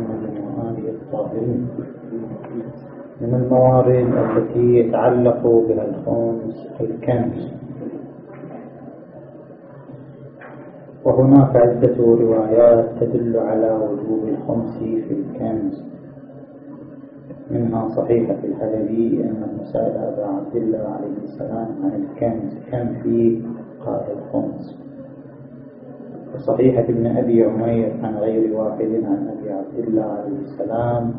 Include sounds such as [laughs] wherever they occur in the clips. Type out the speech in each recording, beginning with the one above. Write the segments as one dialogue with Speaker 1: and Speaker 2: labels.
Speaker 1: محمد وآله الطاهرين من الموارد التي يتعلق بها الخمس الكنز وهناك عدة روايات تدل على وجوب الخمس في الكنز منها صحيحة الحلبي أنه سأل أبا عبد الله عليه السلام عن الكنز كم فيه قال الخمس وصحيحة ابن أبي عمير عن غير واحد عن أبي عبد الله عليه السلام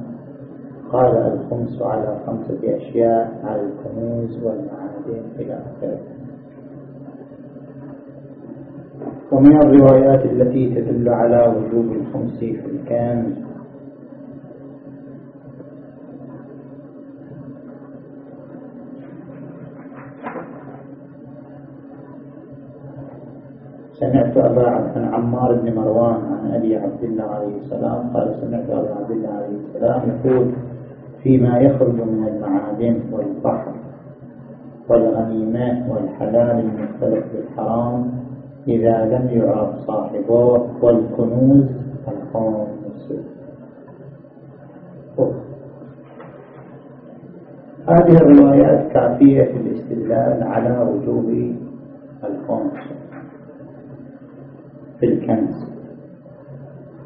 Speaker 1: قال الخمس على خمسة أشياء على الكنوز والمعادن إلى آخره. ومن الروايات التي تدل على وجوب الخمس في الكنز سمعت أبا عن عمار بن مروان عن أبي عبد الله عليه السلام قال سمعت أبا عبد الله عليه السلام يقول فيما يخرج من المعادن والبحر والغنيمات والحلال المختلف بالحرام إذا لم يعرف صاحبه والكنوز الخمس هذه الروايات كافية في الاستدلال على وجوب الخمس في الكنز.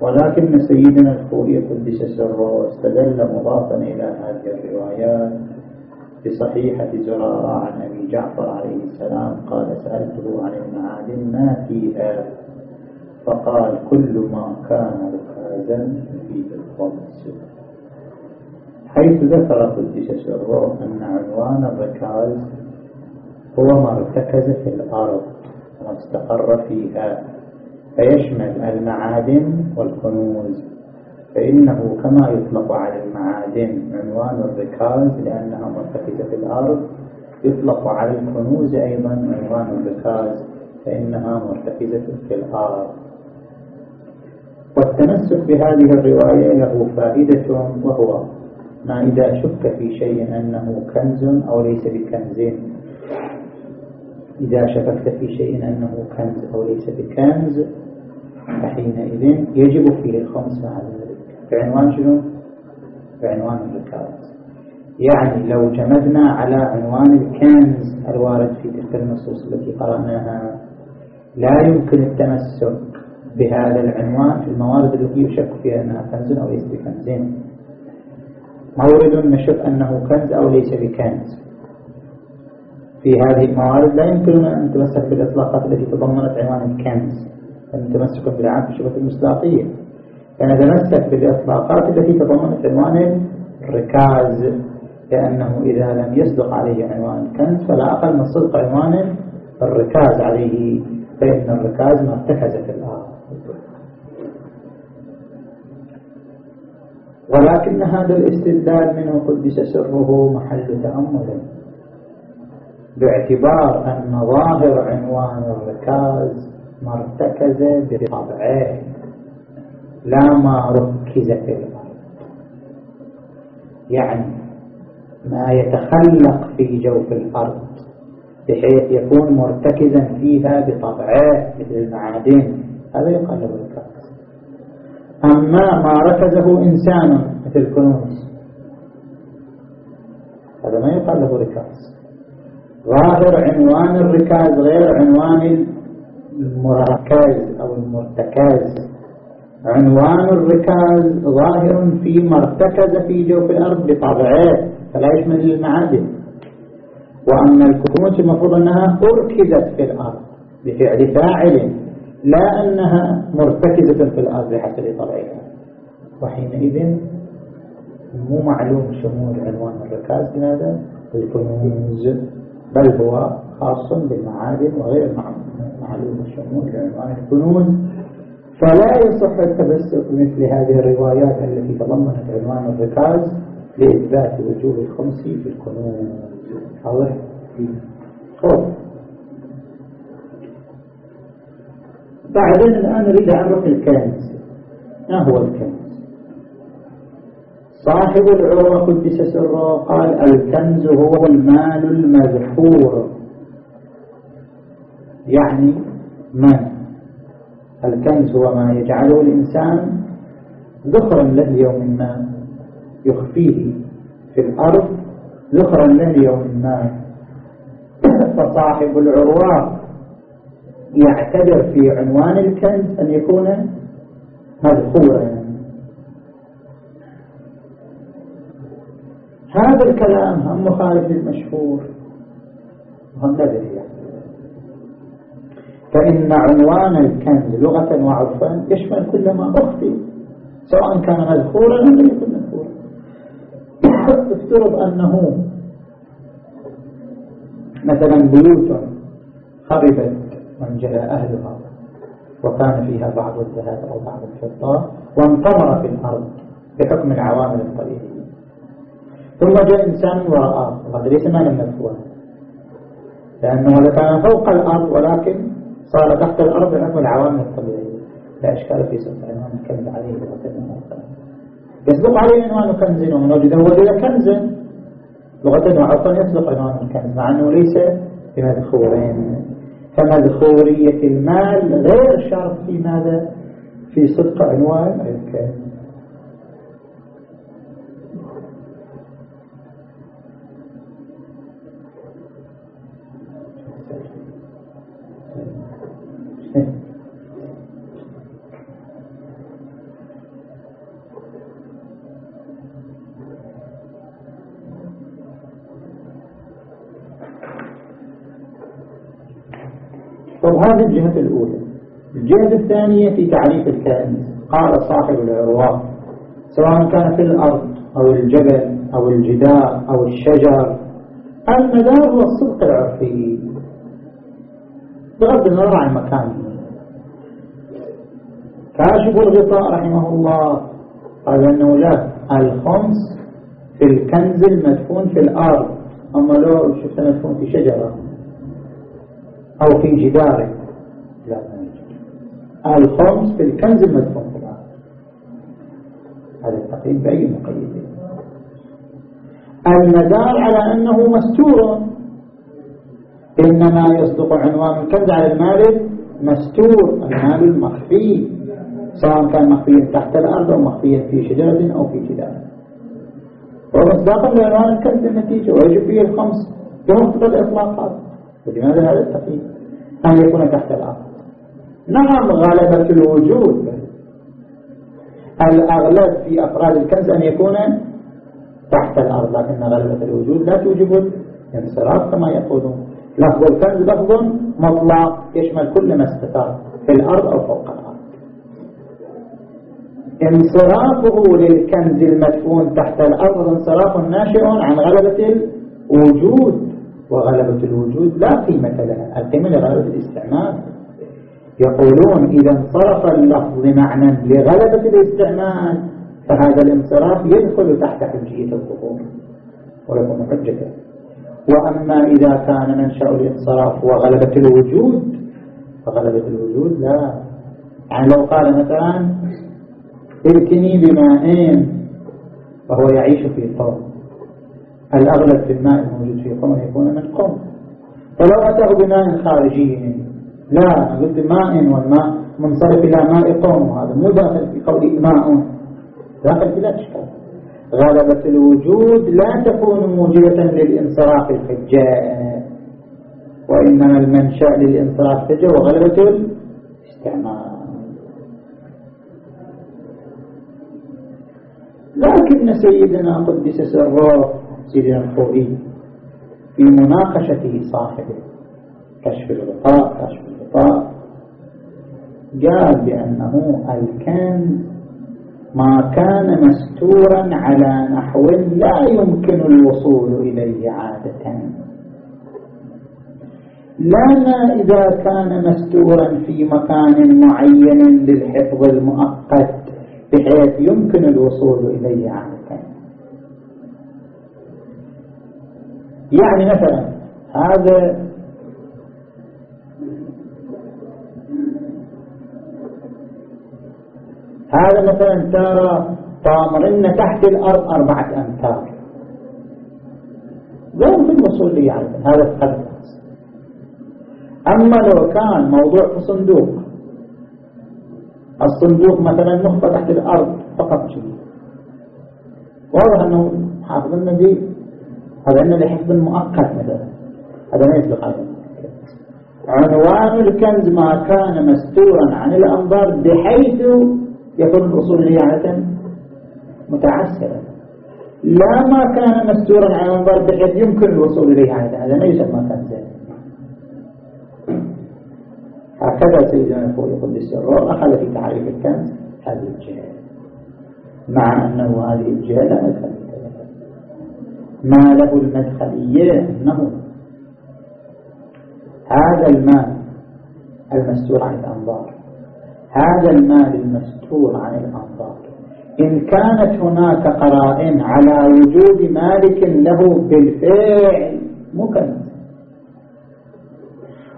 Speaker 1: ولكن سيدنا الخوي قدس سره استدل مضافا إلى هذه الروايات بصحيحة زرارة عن أبي جعفر عليه السلام قال سألته عن المعادن ما فيها فقال كل ما كان ركازا في الخمس حيث ذكر قدس سره أن عنوان الركاز هو ما ارتكز في الأرض واستقر فيها. فيشمل المعادن والكنوز. فإنه كما يطلق على المعادن عنوان الركاز لأنها مرتكزة في الأرض يطلق على الكنوز أيضا عنوان الركاز فإنها مرتكزة في الأرض والتمسك بهذه الرواية له فائدة وهو ما إذا شك في شيء أنه كنز أو ليس بكنز إذا شككت في شيء أنه كنز أو ليس بكنز فحينئذ يجب فيه الخمس على ذلك. بعنوان شنو؟ بعنوان الركاز يعني لو جمدنا على عنوان الكنز الوارد في تلك النصوص التي قرأناها لا يمكن التمسك بهذا العنوان في الموارد التي يشك فيها أنها كنز أو ليس بكنز. مورد نشك أنه كنز أو ليس بكنز. في هذه الموارد لا يمكننا أن نتمسك بالإطلاقات التي تضمنت عنوان الكنز نتمسك بالعام في الشبكة المصداقية. فنتمسك بالإطلاقات التي تضمنت عنوان الركاز لأنه إذا لم يصدق عليه عنوان الكنز فلا أقل من صدق عنوان الركاز عليه فإن الركاز ما ارتكز في الأرض ولكن هذا الاستدلال منه قدس سره محل تأمل. باعتبار أن ظاهر عنوان الركاز ما ارتكز بطبعه لا ما ركز في الأرض. يعني ما يتخلق في جوف الأرض بحيث يكون مرتكزا فيها بطبعه مثل المعادن. هذا يقال له الركاز. أما ما ركزه إنسان مثل الكنوز هذا ما يقال له ركاز. ظاهر عنوان الركاز غير عنوان المركز أو المرتكز. عنوان الركاز ظاهر فيما ارتكز في جوف الأرض بطبعه فلا يشمل المعادن؟ وأما الكنوز المفروض أنها أركزت في الأرض بفعل فاعل لا أنها مرتكزة في الأرض بحسب طبعها. وحينئذ مو معلوم شمول عنوان الركاز بهذا الكنوز بل هو خاص بالمعادن وغير معلوم. الشمول لعنوان الكنوز فلا يصح التبسط مثل هذه الروايات التي تضمنت عنوان الركاز لإثبات وجوب الخمس في الكنوز واضح؟ خوف بعدين الآن نريد أعرف الكنز. ما هو الكنز؟ صاحب العروة قدس سره قال الكنز هو المال المذخور. يعني من؟ الكنز هو ما يجعله الإنسان ذخرا له يوم ما يخفيه في الأرض ذخرا له يوم ما. [laughs] فصاحب العروة يعتبر في عنوان الكنز أن يكون مذخورا. هذا الكلام هم مخالف للمشهور. هم ندري فإن عنوان الكنز لغة وعرفا يشمل كل ما أخفي سواء كان مذكورا أو لم يكن مذكورا. [coughs] افترض أنه مثلا بيوت خربت وانجلى أهلها وكان فيها بعض الذهب أو بعض الفضة وانطمر في الأرض بحكم العوامل الطبيعية. ثم جاء إنسان ورآه وقد ليس مالا مدفوعا لأنه لكان فوق الأرض ولكن صار تحت الأرض بحكم العوامل الطبيعية. لا إشكال في عنوان الكنز عليه لغة يصدق عليه عنوان كنز ومن وجده وجد. كنزا لغة وعرفا يصدق عنوان الكنز مع أنه ليس بمذخورين فمذخورية المال؟ غير شرط في ماذا؟ في صدق عنوان. الكنز طب هذه الجهة الأولى. الجهة الثانية في تعريف الكائن قال صاحب العروة سواء كان في الأرض أو الجبل أو الجدار أو الشجر. المدار هو الصدق العرفي. بغض النظر عن مكانه كاشف الغطاء رحمه الله قال أنه لا. الخمس في الكنز المدفون في الأرض. أما لو شفت مدفون في شجرة. أو في جداره لا الخمس في الكنز المدفون في الأرض هذا التقييد بأي مقيد المدار على أنه مستور. إنما يصدق عنوان الكنز على المال مستور المال المخفي. سواء كان مخفيا تحت الأرض أو مخفيا في شجرة أو في جدار. ومصداقا لعنوان الكنز النتيجة. ويجب فيه الخمس بمقتضى الإطلاقات ولماذا هذا التقييد؟ أن يكون تحت الأرض. نعم غلبة الوجود. الأغلب في أفراد الكنز أن يكون تحت الأرض لكن غلبة الوجود لا توجب الانصراف كما يقولون. لفظ الكنز لفظ مطلق يشمل كل ما استتر في الأرض أو فوق الأرض. انصرافه للكنز المدفون تحت الأرض انصراف ناشئ عن غلبة الوجود. وغلبة الوجود لا قيمة لها. القيمة لغلبة الاستعمال. يقولون إذا انصرف اللفظ معنى لغلبة الاستعمال فهذا الانصراف يدخل تحت حجية الظهور ويكون حجة. وأما إذا كان منشأ الانصراف وغلبة الوجود فغلبة الوجود لا. يعني لو قال مثلا ائتني بماء فهو يعيش في قوم. الأغلب في الماء الموجود في قوم يكون من قوم فلو أتاه بماء خارجي لا ضد ماء والماء منصرف إلى ماء قوم هذا مو داخل في قول ماء. داخل في لا إشكال غلبة الوجود لا تكون موجبة للانصراف الحجاء وإنما المنشأ للانصراف الحجاء وغلبة الاستعمال. لكن سيدنا قدس سره الخوئي في مناقشته صاحبه كشف الغطاء كشف الغطاء قال بأنه الكنز ما كان مستورا على نحو لا يمكن الوصول إليه عادة. لا ما إذا كان مستورا في مكان معين للحفظ المؤقت بحيث يمكن الوصول إليه عادة. يعني مثلا هذا هذا مثلا ترى طامرن تحت الأرض أربعة أمتار. لا يمكن الوصول لي يعني هذا الخلق أما لو كان موضوع في صندوق الصندوق مثلا نقطة تحت الأرض فقط شيء. واضح أنه حافظنا دي هذا أنه لحفظ مؤقت مثلا. هذا ما يسبق عليه. عنوان الكنز ما كان مستورا عن الأنظار بحيث يكون الوصول إليه عادة متعسرا. لا ما كان مستورا عن الأنظار بحيث يمكن الوصول إليه عادة هذا ما يسمى كنزا هكذا سيدنا يقول قدس الروح أخذ في تعريف الكنز هذه الجهة. مع أنه هذه الجهة لا مدخل ما له المدخلية أنه هذا المال المستور عن الأنظار. هذا المال المستور عن الأنظار. إن كانت هناك قرائن على وجود مالك له بالفعل مكنز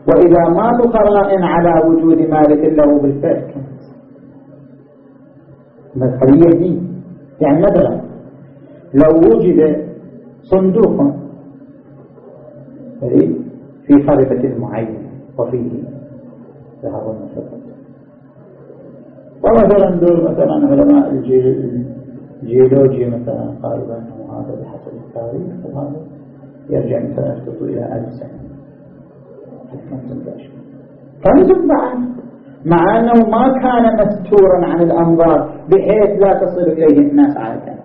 Speaker 1: وإذا ما قرائن على وجود مالك له بالفعل كنز المدخلية دي يعني مثلا لو وجد صندوق. في خريطة معينة وفيه ذهب وفضة ومثلا دول مثلا علماء الجيولوجيا مثلا قالوا أنه هذا بحسب التاريخ وهذا يرجع مثلا إلى ألف سنة. كنز بعد مع أنه ما كان مستورا عن الأنظار بحيث لا تصل إليه الناس عادة.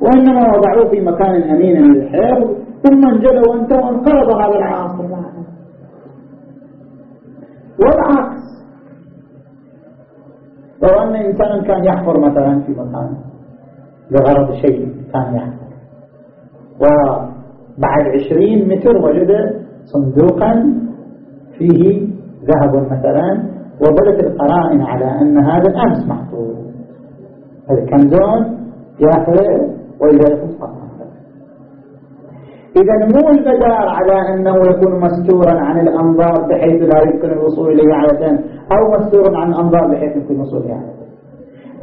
Speaker 1: وإنما وضعوه في مكان أمين للحفظ ثم انجلوا وانتهوا وانقرض هذا العاصر والعكس. لو أن إنسانا كان يحفر مثلا في مكان لغرض شيء كان يحفر. وبعد عشرين متر وجد صندوقا فيه ذهب مثلا وبدت القرائن على أن هذا الأمس محفوظ. هذا كنزون يحفر وإذا إذا مو المدار على أنه يكون مستورا عن الأنظار بحيث لا يمكن الوصول إليه عادة أو مستورا عن الأنظار بحيث يمكن الوصول إليه عادة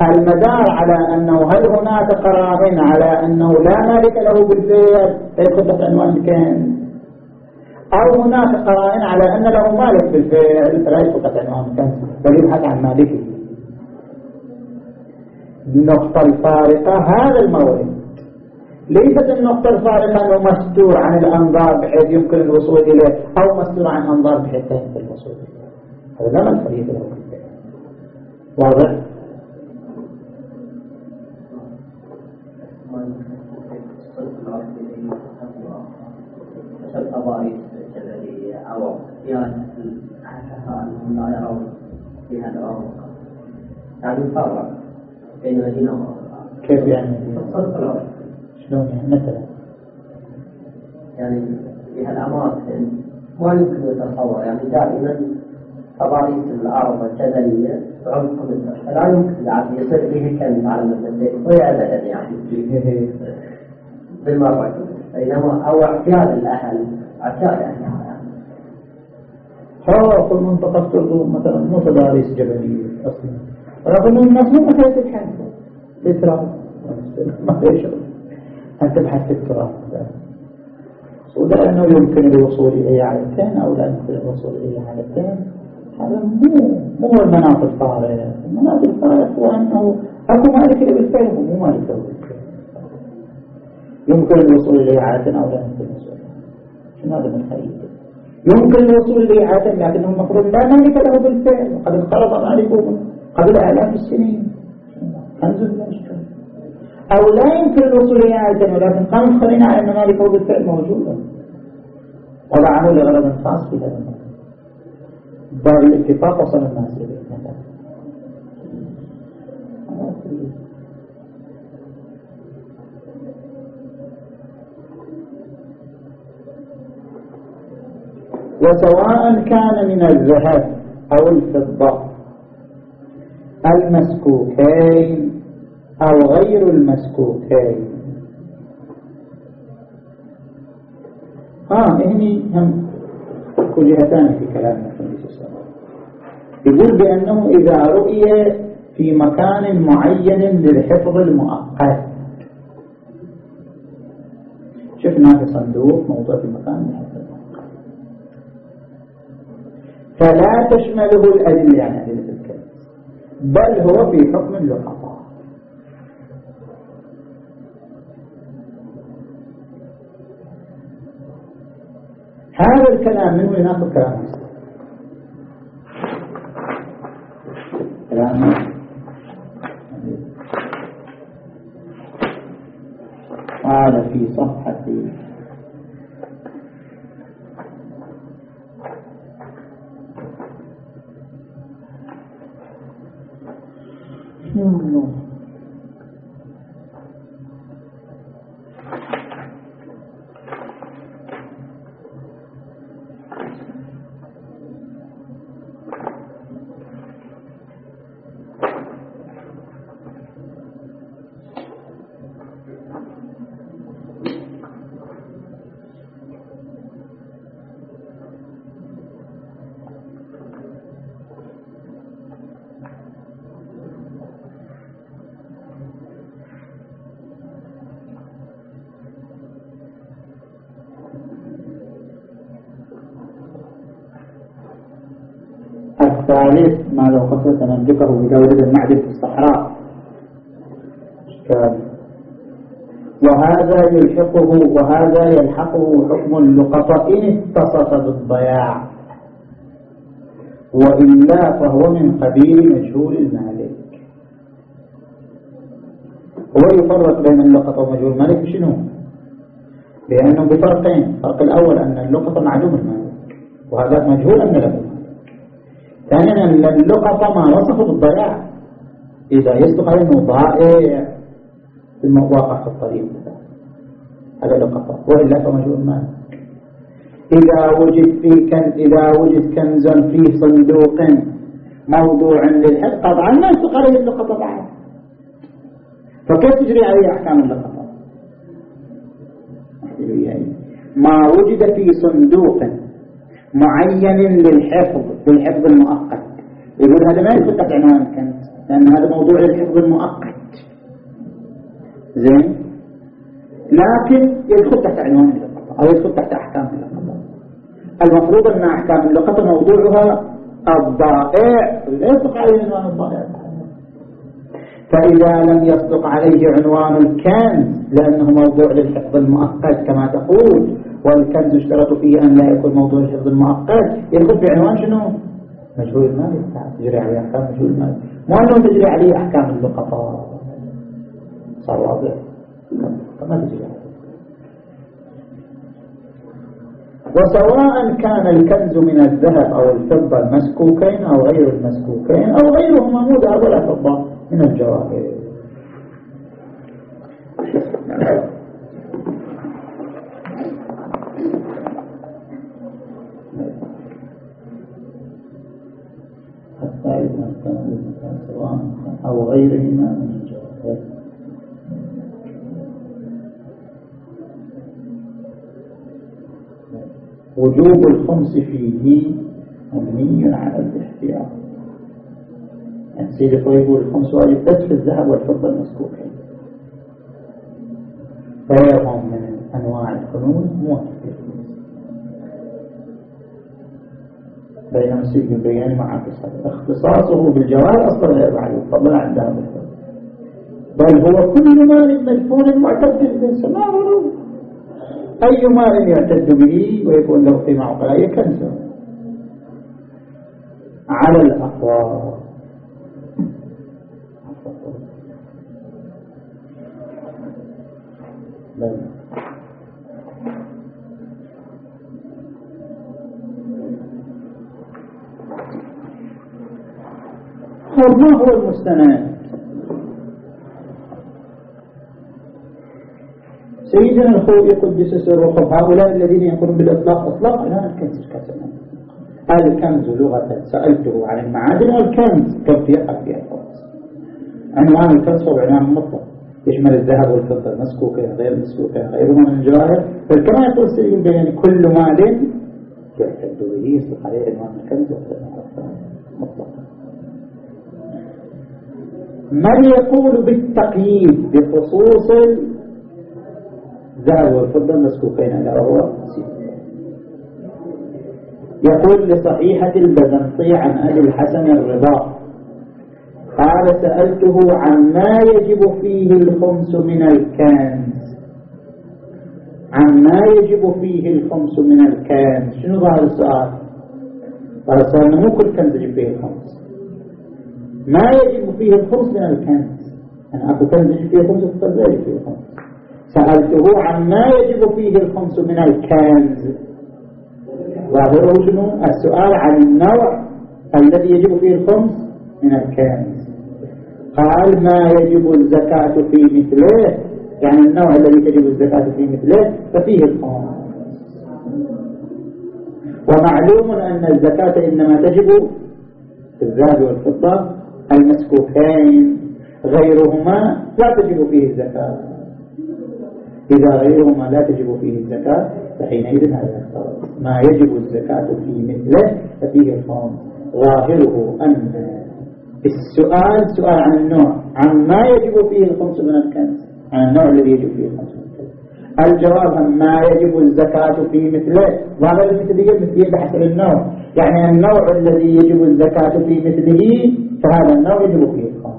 Speaker 1: المدار على أنه هل هناك قرائن على أنه لا مالك له بالفعل؟ فيدخل عنوان الكنز أو هناك قرائن على أن له مالك بالفعل؟ فلا يدخل عنوان الكنز بل يبحث عن مالكه. النقطة الفارقة هذا المورد ليست النقطة الفارقة أنه مستور عن الأنظار بحيث يمكن الوصول إليه أو مستور عن الأنظار بحيث لا يمكن الوصول إليه هذا لا مسؤولية له واضح؟
Speaker 2: يعني
Speaker 1: كيف يعني؟ شلون يعني مثلا.
Speaker 2: يعني في هالأماكن ما يمكن يتصور يعني دائما تضاريس الأرض الجدلية بعمق فلا يمكن يعني يصير فيه كنز على ولا أبدا يعني. [laughs] بالمرة بينما أو اعتياد الأهل. اعتياد أهلها
Speaker 1: هو في منطقة ترضو مثلا مو تضاريس جبلية أصلا. ولكن الناس مو مسألة الحنف الإتراف ما في شغل تبحث في التراث. ولا أنه يمكن الوصول إليه عادتين أو لا يمكن الوصول إليه عادتين هذا مو مو المناط الفارغ المناط الفارغ هو أنه أكو مالك له بالفعل مو مالك له بالفعل يمكن الوصول إليه عادة أو لا يمكن الوصول. شنو هذا من خير يمكن الوصول إليه عادة لكنه المفروض لا مالك له بالفعل. وقد انقرض مالكه قبل آلاف السنين. كنز لا أو لا يمكن الوصول إلى آية ولكن قام مخلين على أن مالك هو بالفعل موجودا وضعه لغرض خاص في هذا باب الاتفاق وصل الناس إليه. وسواء كان من الذهب أو الفضة المسكوكين أو غير المسكوتين آه هني هم كليتان في كلام النبي صلى الله يقول بأنه إذا رؤي في مكان معين للحفظ المؤقت. شفنا في صندوق موضوع في مكان للحفظ المؤقت. فلا تشمله الأدلة يعني أدلة الكلام بل هو في حكم اللقطة هذا الكلام من وين ناخذ كلام؟ كلام قال في صفحة خصوصا نملكه بجودة المعدن في الصحراء. وهذا يلحقه وهذا يلحقه حكم اللقطة إن اتصف بالضياع. وإلا فهو من قبيل مجهول المالك. هو يفرق بين اللقطة ومجهول المالك شنو؟ لأنه بفرقين. الفرق الأول أن اللقطة معلوم المالك وهذا مجهول أن له ثانيا اللقطة ما وصفه بالضياع. إذا يصدق عليه أنه ضائع في المواقع في الطريق. هذا لقطة وإلا فمجهول مال إذا وجد في كنز إذا وجد كنز في صندوق موضوع للحفظ طبعا ما يصدق عليه اللقطة بعد فكيف تجري عليه أحكام اللقطة ما وجد في صندوق معين للحفظ بالحفظ المؤقت. يقول هذا ما تحت عنوان الكنز لأن هذا موضوع للحفظ المؤقت. زين؟ لكن يدخل تحت عنوان اللقطة أو يدخل تحت أحكام اللقطة المفروض أن أحكام اللقطة موضوعها الضائع لا يصدق عليه عنوان الضائع. فإذا لم يصدق عليه عنوان الكنز لأنه موضوع للحفظ المؤقت كما تقول والكنز يشترط فيه أن لا يكون موضوع الحفظ المؤقت. يدخل في عنوان شنو؟ مجهول المال تجري عليه أحكام مجهول المال مو أنه تجري عليه أحكام اللقطة صار واضح. ما تجري عليه. وسواء كان الكنز من الذهب أو الفضة المسكوكين أو غير المسكوكين أو غيرهما مو ذهب ولا فضة. من الجواهر أو غيرهما من الجواهر وجوب الخمس فيه مبني على الاحتياط. سيدي يقول الخمس واجب بس في الذهب والفضة المسكوكين غيرهم من أنواع الكنوز موجب بينما السجن البياني مع اختصاصه بالجوال أصلا غير معلوم فضلا عن ذهب بل هو كل مال مدفون معتد بالإنسان ما أي مال يعتد به ويكون له قيمة عقلائية كنز. على الأقوى بل ما هو المستند؟ سيدنا الخوي قدس سره هؤلاء الذين يقولون بالإطلاق إطلاق؟ لا الكنز كسنا الكنز لغة سألته عن المعادن والكنز كم في الفرس عنوان الكنز هو عنوان مطلق. يشمل الذهب والفضة. مسكوكين غير مسكوكين غيرهما من الجواهر فكما يقول السيد البياني كل مال يعتد به يصدق عليه عنوان الكنز مطلقا من يقول بالتقييد بخصوص الذهب والفضة؟ المسكوكين ألا وهو يقول لصحيحة البزنطي عن أبي الحسن الرضا قال سألته عما يجب فيه الخمس من الكنز. عما يجب فيه الخمس من الكنز. شنو ظاهر السؤال؟ قال السؤال مو كل كنز يجب فيه الخمس. ما يجب فيه الخمس من الكنز. أنا أكو كنز يجب فيه الخمس وكنز يجب فيه الخمس. سألته عما يجب فيه الخمس من الكنز. ظاهره شنو؟ السؤال عن النوع الذي يجب فيه الخمس من الكنز. قال ما يجب الزكاة في مثله؟ يعني النوع الذي تجب الزكاة في مثله ففيه الخمس ومعلوم أن الزكاة إنما تجب في الذهب والفضة المسكوكين غيرهما لا تجب فيه الزكاة. إذا غيرهما لا تجب فيه الزكاة فحينئذ هذا ما يجب الزكاة في مثله ففيه الخمس ظاهره أن السؤال سؤال عن النوع. عن ما يجب فيه الخمس من الكنز. عن النوع الذي يجب فيه الخمس من الكنز. الجواب ما يجب الزكاة في مثله ظاهر المثلية مثلية بحسب النوع. يعني النوع الذي يجب الزكاة في مثله فهذا النوع يجب فيه الخمس.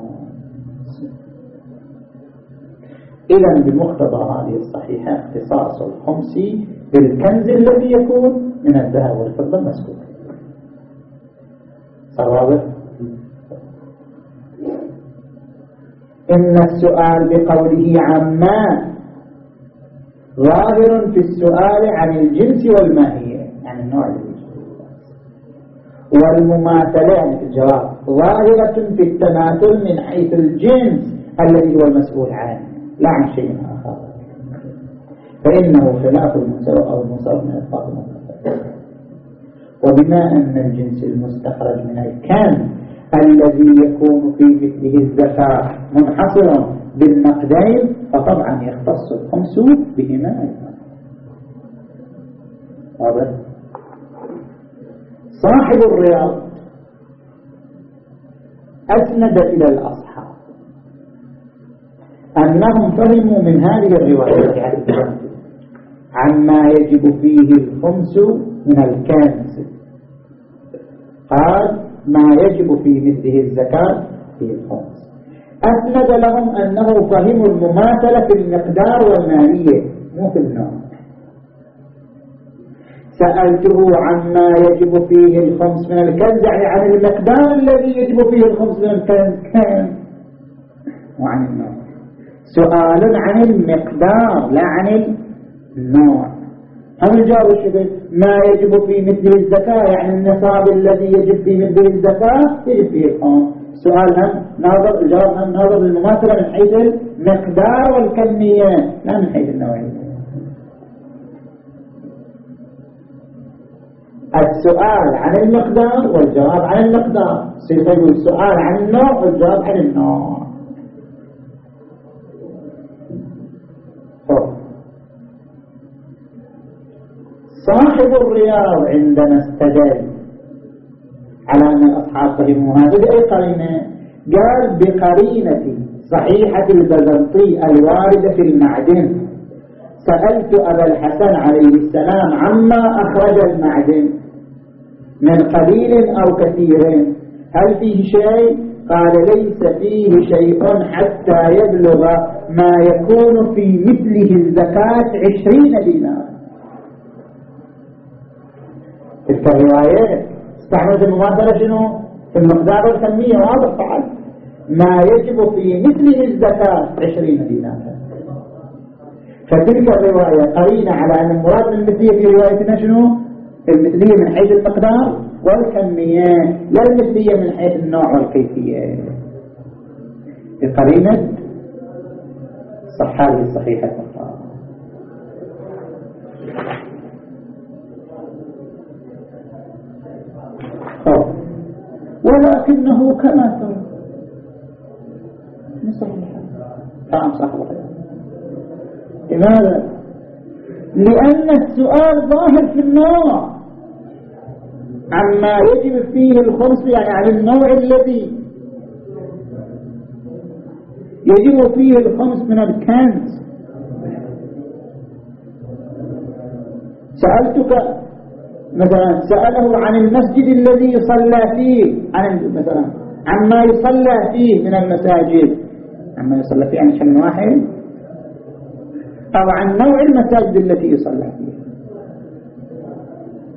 Speaker 1: إذا بمقتضى هذه الصحيحة اختصاص الخمس بالكنز الذي يكون من الذهب والفضة المسكوك صار إن السؤال بقوله عما ظاهر في السؤال عن الجنس والماهية يعني النوع الذي والمماثلة يعني في الجواب ظاهرة في التماثل من حيث الجنس الذي هو المسؤول عنه لا عن شيء آخر. فإنه خلاف المسوى أو المصاب من الفاظ وبما أن الجنس المستخرج من الكن الذي يكون في مثله الزكاة منحصرا بالنقدين فطبعا يختص الخمس بهما. أيضا واضح؟ صاحب الرياض أسند إلى الأصحاب أنهم فهموا من هذه الرواية عما يجب فيه الخمس من الكنز. قال ما يجب في مثله الزكاة في الخمس. أسند لهم أنه فهموا المماثلة في المقدار والمالية مو في النوع. سألته عما يجب فيه الخمس من الكنز يعني عن المقدار الذي يجب فيه الخمس من الكنز. وعن النوع. سؤال عن المقدار لا عن النوع. هم الجار الشبه ما يجب في مثله الزكاة يعني النصاب الذي يجب في مثله الزكاة يجب فيه الخمس سؤال هم ناظر الجواب هم ناظر للمماثلة من حيث المقدار والكمية؟ لا من حيث النوعية. السؤال عن المقدار والجواب عن المقدار. سيقول السؤال عن النوع والجواب عن النوع. صاحب الرياض عندما استدل على أن الأصحاب فهموا هذا بأي قرينة قال بقرينة صحيحة البزنطي الواردة في المعدن. سألت أبا الحسن عليه السلام عما أخرج المعدن؟ من قليل أو كثير؟ هل فيه شيء؟ قال ليس فيه شيء حتى يبلغ ما يكون في مثله الزكاة عشرين دينار. تلك الرواية استعملت المماثلة شنو؟ في المقدار والكمية واضح طبعا. ما يجب في مثله الزكاة عشرين دينارا. فتلك الرواية قرينة على أن المراد من المثلية في روايتنا شنو؟ المثلية من حيث المقدار والكمية لا المثلية من حيث النوع والكيفية. بقرينة صحابي الصحيحة ولكنه كما ترى. نعم صحيح لماذا؟ لأن السؤال ظاهر في النوع. عما يجب فيه الخمس يعني عن النوع الذي يجب فيه الخمس من الكنز سألتك مثلا سأله عن المسجد الذي صلى فيه عن مثلا عما يصلى فيه من المساجد. عما يصلى فيه عن شن واحد؟ أو عن نوع المساجد التي يصلى فيها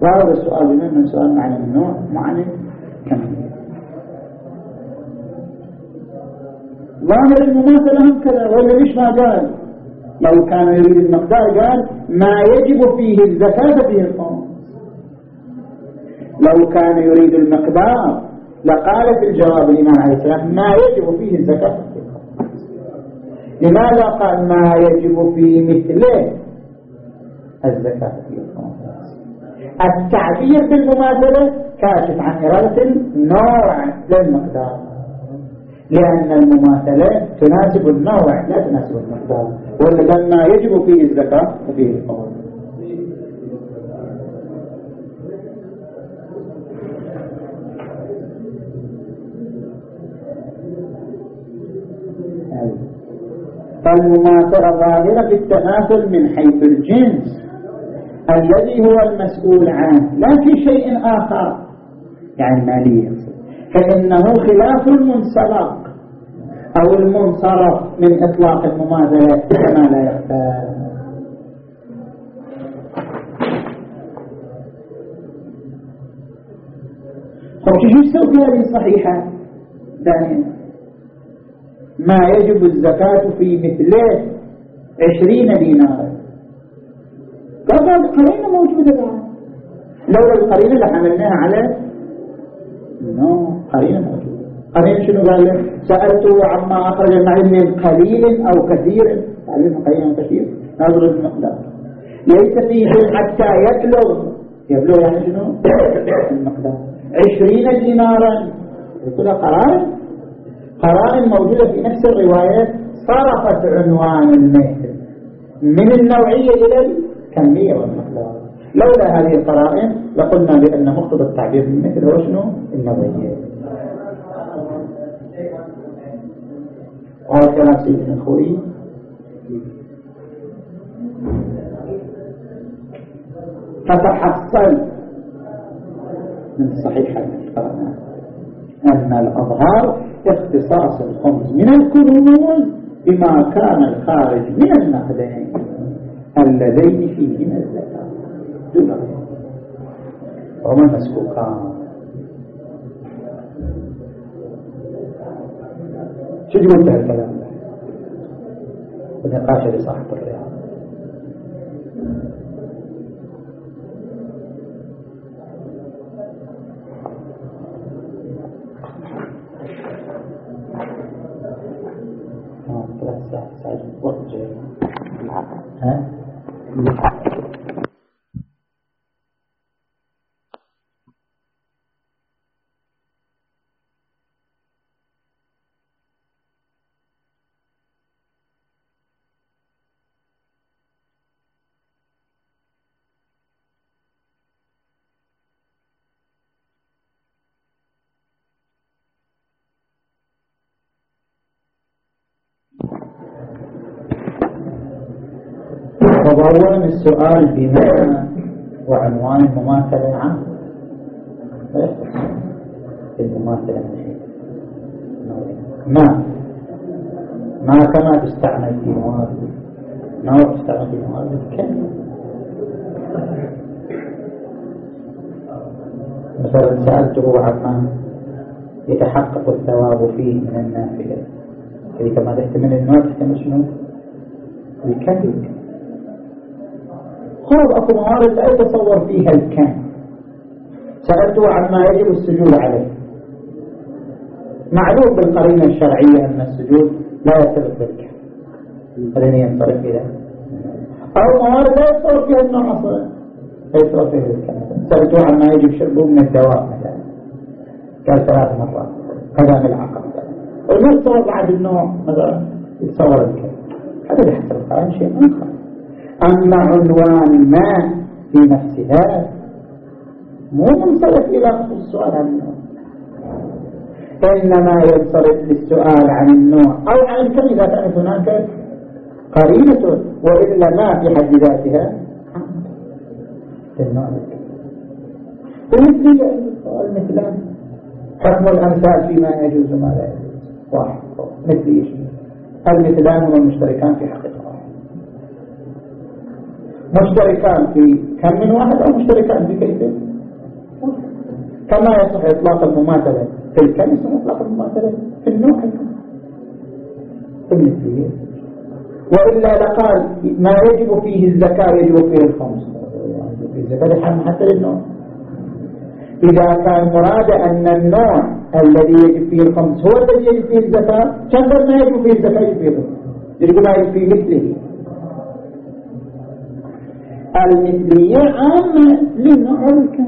Speaker 1: وهذا السؤال من سؤال معنى النوع معنى كمية ظاهر المماثلة هم كذا ولا ليش ما قال؟ لو كان يريد المقدار قال ما يجب فيه الزكاة فيه الخمس لو كان يريد المقدار لقال في الجواب الإمام عليه السلام ما يجب فيه الزكاة لماذا قال ما يجب في مثله الزكاة فيه التعبير بالمماثلة كاشف عن إرادة النوع للمقدار. لأن المماثلة تناسب النوع لا تناسب المقدار. ولما يجب فيه الزكاة فيه الفضل فالمماثلة ظاهرة بالتماثل من حيث الجنس الذي هو المسؤول عنه. لا في شيء آخر. يعني مالية فإنه خلاف المنسلق أو المنصرف من إطلاق المماثلة كما لا يخفى طب شو هذه الصحيحة؟ ثانيا ما يجب الزكاة في مثله عشرين دينار. هذه قرينة موجودة الآن لولا القرينة لحملناها على نو قرينة موجودة. قرينة شنو قال له؟ سألته عما أخرج المعلم من قليل أو كثير. تعلم قليل أو كثير. نظر المقدار. ليس فيه حتى يبلغ. يبلغ يعني شنو؟ المقدار. عشرين دينارا. يقول قرائن قرائن موجودة في نفس الرواية صرفت عنوان المثل من النوعية إلى الكمية والمقدار. لولا هذه القرائن لقلنا بأن مقتضى التعبير بالمثل هو شنو؟ النوعية. كلام سيدنا الخوي فتحصل من صحيح القرآن. أن الأظهار اختصاص الخمس من الكنوز بما كان الخارج من النقدين اللذين فيهما الزكاة دون وما المسكوكان شو قلت الكلام ده؟ ونقاش لصاحب الرياض. ها؟ تضمن السؤال بمعنى وعنوان مماثلة عام المماثلة ما. ما كما تستعمل في مواد ما تستعمل في مواد الكلمة مثلا سألته عما يتحقق الثواب فيه من النافلة. إذا كما تحتمل النوع تحتمل شنو؟ الكذب. خذ أكو موارد لا يتصور فيها الكم سألته عما يجب السجود عليه. معلوم بالقرينة الشرعية أن السجود لا يرتبط بالكم فلن ينصرف إلى أو موارد لا يتصور فيها النوع أصلا لا يتصور فيها الكم سألته عما يجب شربه من الدواء مثلا. قال ثلاث مرات. من العقل. يتصور بعد النوع مثلا يتصور الكم هذا بحسب القرآن شيء آخر. أما عنوان ما في نفسها مو منصرف إلى السؤال عن النوع. إنما ينصرف للسؤال عن النوع. أو عن الكم إذا كانت هناك قرينة وإلا ما في حد ذاتها. النوع. ومثل السؤال مثلا حكم الأمثال فيما يجوز وما لا يجوز. واحد مثل المثلان والمشتركان في حقيقة. مشتركان في كم من واحد أو مشتركان في كيف كما يصح إطلاق المماثلة. في الكم يصح إطلاق المماثلة؟ في النوع وإلا لقال ما يجب فيه الزكاة يجب فيه الخمس. الزكاة حتى للنوع. إذا كان مراد أن النوع الذي يجب فيه الخمس هو الذي يجب فيه الزكاة شكر ما يجب فيه الزكاة يجب فيه الخمس. يجب ما يجب فيه مثله. المثلية عامة للنوع والكم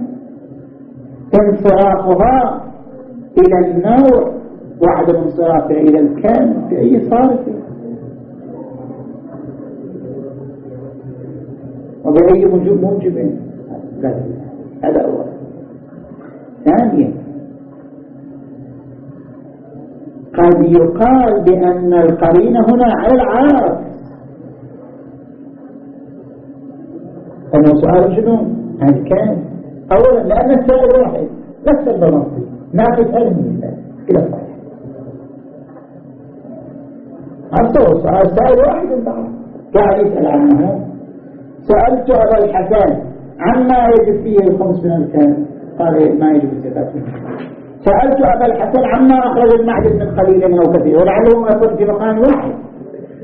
Speaker 1: انصرافها إلى النوع وعدم انصرافها إلى الكم في أي صارف وبأي موجب موجب. هذا أول ثانيا. قد يقال بأن القرين هنا على العرب. أنه سؤال شنو؟ هل كان؟ أولا لأن السائل واحد نفس البلانطي ناخذ علمي كلا صحيح أصور السائل واحد قاعد يسأل عنه. سألت أبا الحسن عما يجب فيه الخمس من الكامل قال ما يجب الزكاة سألت أبا الحسن عما أخرج المعدن من قليل أو كثير ولعله ما يكون في مكان واحد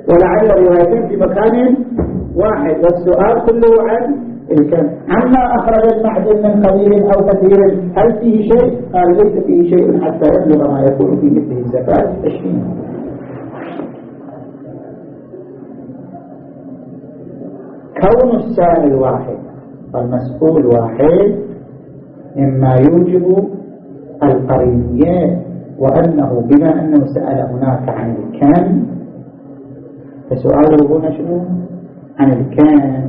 Speaker 1: ولعل الروايتين في مكان واحد. والسؤال كله عن الكم عما أخرج المعدن من قليل أو كثير هل فيه شيء؟ قال ليس فيه شيء حتى يبلغ ما يكون في مثله الزكاة. تشفيه كون السائل واحد والمسؤول واحد مما يوجب القرينيات وأنه بما أنه سأل هناك عن الكم فسؤاله هنا شنو؟ عن الكم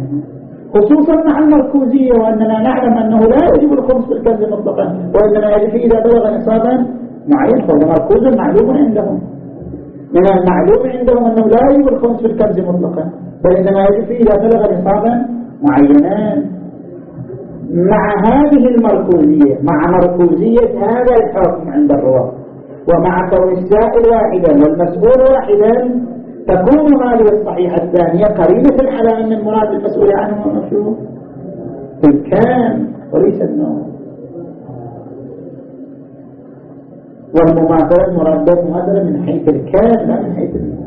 Speaker 1: خصوصا مع المركوزية وأننا نعلم أنه لا يجب الخمس بالكنز مطلقا وإنما يجب إذا بلغ نصابا معين فهو مركوز معلوم عندهم. من المعلوم عندهم أنه لا يجب الخمس بالكنز مطلقا وإنما يجب إذا بلغ نصابا معينا. مع هذه المركوزية مع مركوزية هذا الحكم عند الرواة ومع كون السائل واحدا والمسؤول واحدا تكون هذه الصحيحة الثانية قريبة على أن المراد المسؤول عنه مشروع الكام وليس النوم. والمماثلة المراد مماثلة من حيث الكام لا من حيث النوم.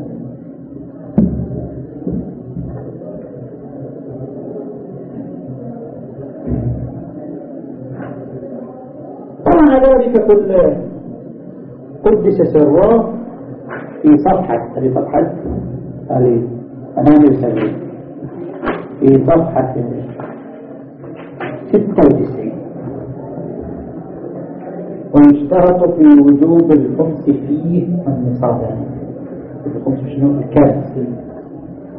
Speaker 1: ومع ذلك كل قدس سره في صفحة هذه صفحة هذه أمام السبيل في صفحة ستة وتسعين. ويشترط في وجوب الخمس فيه النصاب. الخمس شنو؟ الكاس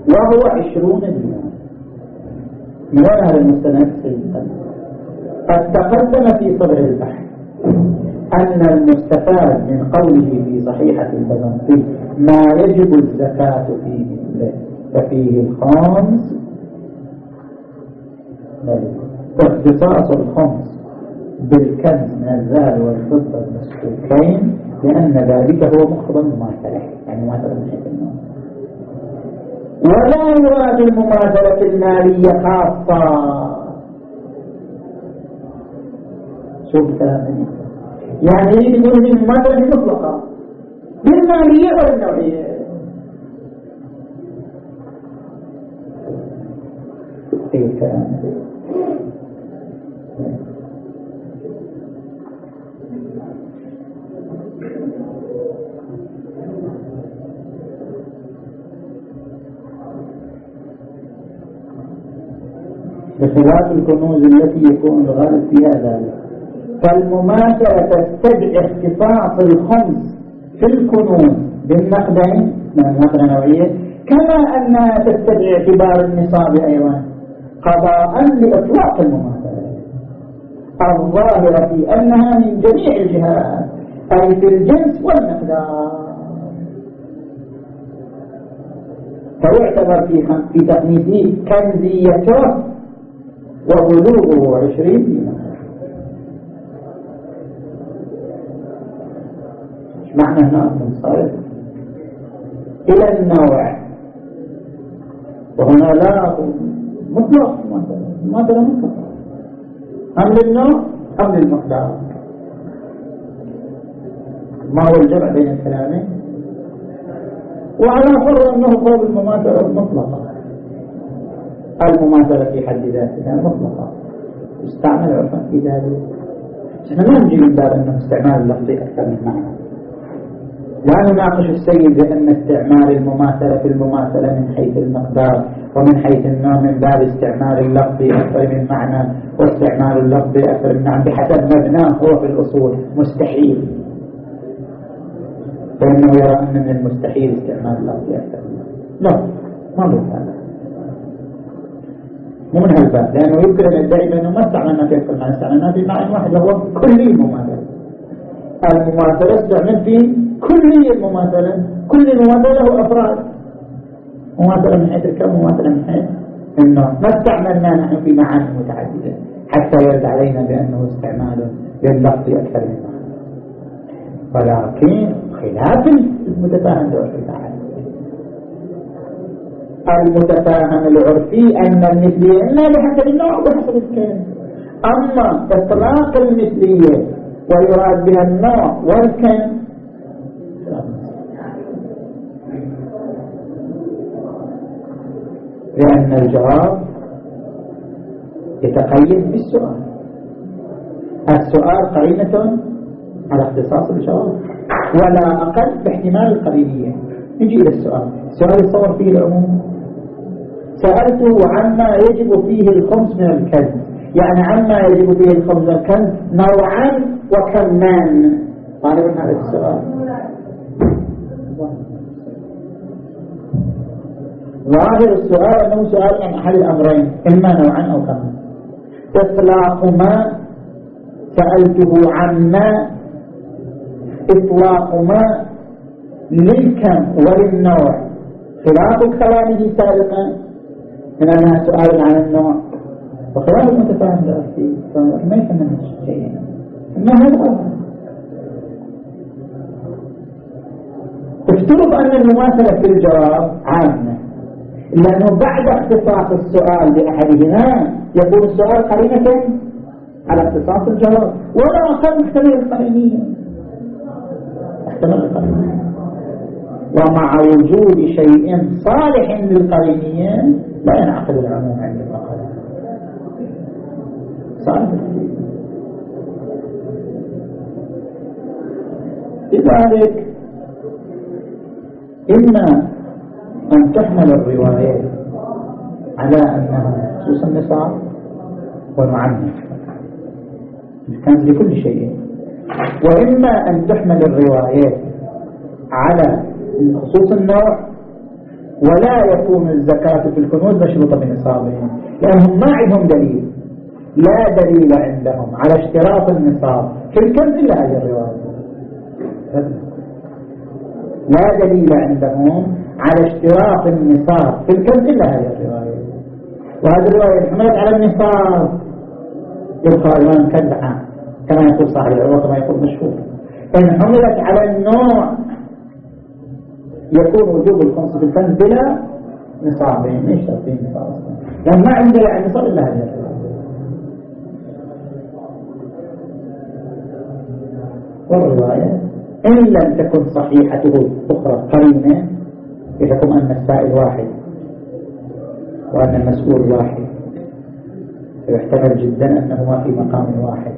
Speaker 1: وهو عشرون دينار. من وين هذا المستند؟ قد تقدم في صدر البحث. أن المستفاد من قوله في صحيحة البزنطي ما يجب الزكاة فيه ففيه الخمس واختصاص الخمس بالكنز من الذهب والفضة المسكوكين لأن ذلك هو مقتضى المماثلة يعني مماثلة من حيث النوم. ولا يراد المماثلة المالية خاصة. شوف الكلام يعني يقول من المادة المطلقة بالمالية والنوعية بخلاف الكنوز التي يكون الغالب فيها ذلك. فالمماثلة تستدعي اختصاص الخمس في الكنوز بالنقدين من النقد نوعية. كما أنها تستدعي اعتبار النصاب أيضا. قضاء لإطلاق المماثلة الظاهرة في أنها من جميع الجهات أي في الجنس والمقدار. فيعتبر في في تقنيته كنزيته وبلوغه عشرين دينار. معنى هنا منصرف إلى النوع. وهنا لا مطلق مثلا مطلق. أم للنوع أم للمقدار. ما هو الجمع بين الكلامين؟ وعلى فرض أنه قول المماثلة المطلقة. المماثلة في حد ذاتها مطلقة. يستعمل عرفا في ذلك إحنا ما نجي من باب أنه استعمال اللفظي أكثر من معنى. لا نناقش السيد بأن استعمال المماثلة في المماثلة من حيث المقدار ومن حيث النوع من باب استعمال اللفظ أكثر من معنى واستعمال اللفظ أكثر من معنى بحسب مبناه هو في الأصول. مستحيل. فإنه يرى أن من المستحيل استعمال اللفظ أكثر من معنى. لا ما هذا؟ مو من هالباب. لأنه يمكن أن يدعي بأنه ما استعملنا في أكثر معنى استعملنا في معنى واحد وهو كلي مماثلة. المماثلة استعمل في كلية المماثلة كل المماثلة هو أفراد. مماثلة من حيث الكون مماثلة من حيث النوع ما استعملنا نحن في معاني متعددة. حتى يرد علينا بأنه استعمال لللفظ أكثر من معنى. ولكن خلاف المتفاهم العرفي المتفاهم العرفي أن المثلية لا بحسب النوع وبحسب الكون أما إطلاق المثلية ويراد بها النوع والكون لأن الجواب يتقيد بالسؤال. السؤال قرينة على اختصاص الجواب. ولا أقل باحتمال القرينية. نجي إلى السؤال. السؤال يتصور فيه العموم. سألته عما يجب فيه الخمس من الكنز يعني عما يجب فيه الخمس من الكنز نوعا وكمان. طالب هذا السؤال. ظاهر السؤال أنه سؤال عن أحد الأمرين إما نوعا أو كما إطلاق ما سألته عما إطلاق ما للكم وللنوع. خلاف كلامه سابقا من أنها سؤال عن النوع. وخلاف المتفاهم درستي فما يفهم شيء. ما هذا افترض أن المماثلة في الجواب عامة. لأنه بعد اختصاص السؤال بأحدهما يكون السؤال قرينة على اختصاص الجواب. ولا أقل محتمل القرينية ومع وجود شيء صالح للقرينية لا ينعقد العموم الأقل صالح لذلك إما أن تحمل الروايات على أنها خصوص النصاب والمعنى كانت لكل شيء. وإما أن تحمل الروايات على خصوص النوع ولا يكون الزكاة في الكنوز مشروطة بنصابهم لأنهم ما عندهم دليل. لا دليل عندهم على اشتراط النصاب في الكنز إلا هذه الرواية. لا دليل عندهم على اشتراط النصاب. في الكنز إلا هذه الرواية. وهذه الرواية حملت على النصاب. يبقى الإمام كدعة كما يقول صاحب العروة كما يقول مشهور. إن حملت على النوع يكون وجوب الخمس في الكنز بلا نصابين. إيش شرطين نصاب لأن ما عنده يعني نصاب إلا هذه الرواية. والرواية إن لم تكن صحيحته أخرى قرينة بحكم أن السائل واحد وأن المسؤول واحد فيحتمل جدا أنهما في مقام واحد.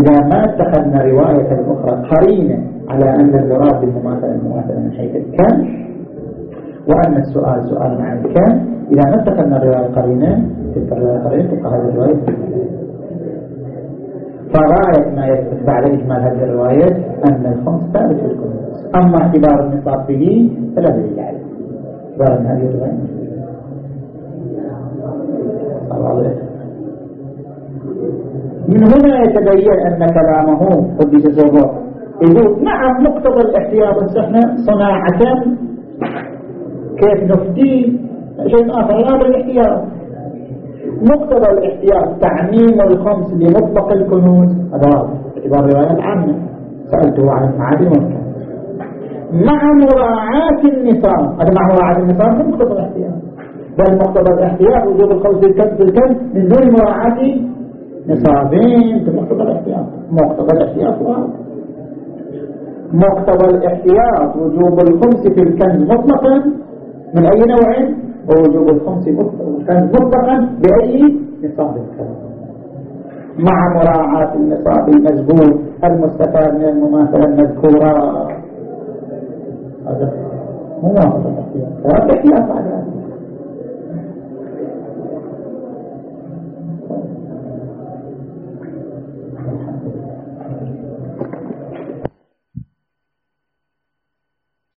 Speaker 1: إذا ما اتخذنا رواية أخرى قرينة على أن المراد بالمماثلة المماثلة من حيث الكم وأن السؤال سؤال عن الكم إذا ما اتخذنا الرواية قرينة تلك الرواية قرينة تبقى هذه الرواية. فغاية ما يثبت بعد إجمال هذه الرواية أن الخمس ثابت في أما اعتبار النصاب به فلا دليل عليه. اعتبار هذه الرواية من هنا يتبين أن كلامه قدس سوبه يقول نعم مقتضى الاحتياط إحنا صناعة. كيف نفتي؟ شيء آخر هذا الاحتياط. مقتضى الاحتياط تعميم الخمس لمطلق الكنوز. هذا اعتبار روايات عامة. سألته عن المعادن والكنز مع مراعاة النصاب هذا مع مراعاة النصاب من مقتضى الاحتياط بل مقتضى الاحتياط وجوب الخمس الكذب بالكذب من دون مراعاة نصابين مقتضى الاحتياط مقتضى الاحتياط واحد مقتضى الاحتياط وجوب الخمس في الكنز مطلقا من أي نوع؟ ووجوب الخمس مطلقا. بأي نصاب الكنز مع مراعاة النصاب المجبور المستفاد من المماثلة المذكورة. هذا مو موافقة الاحتياط هذا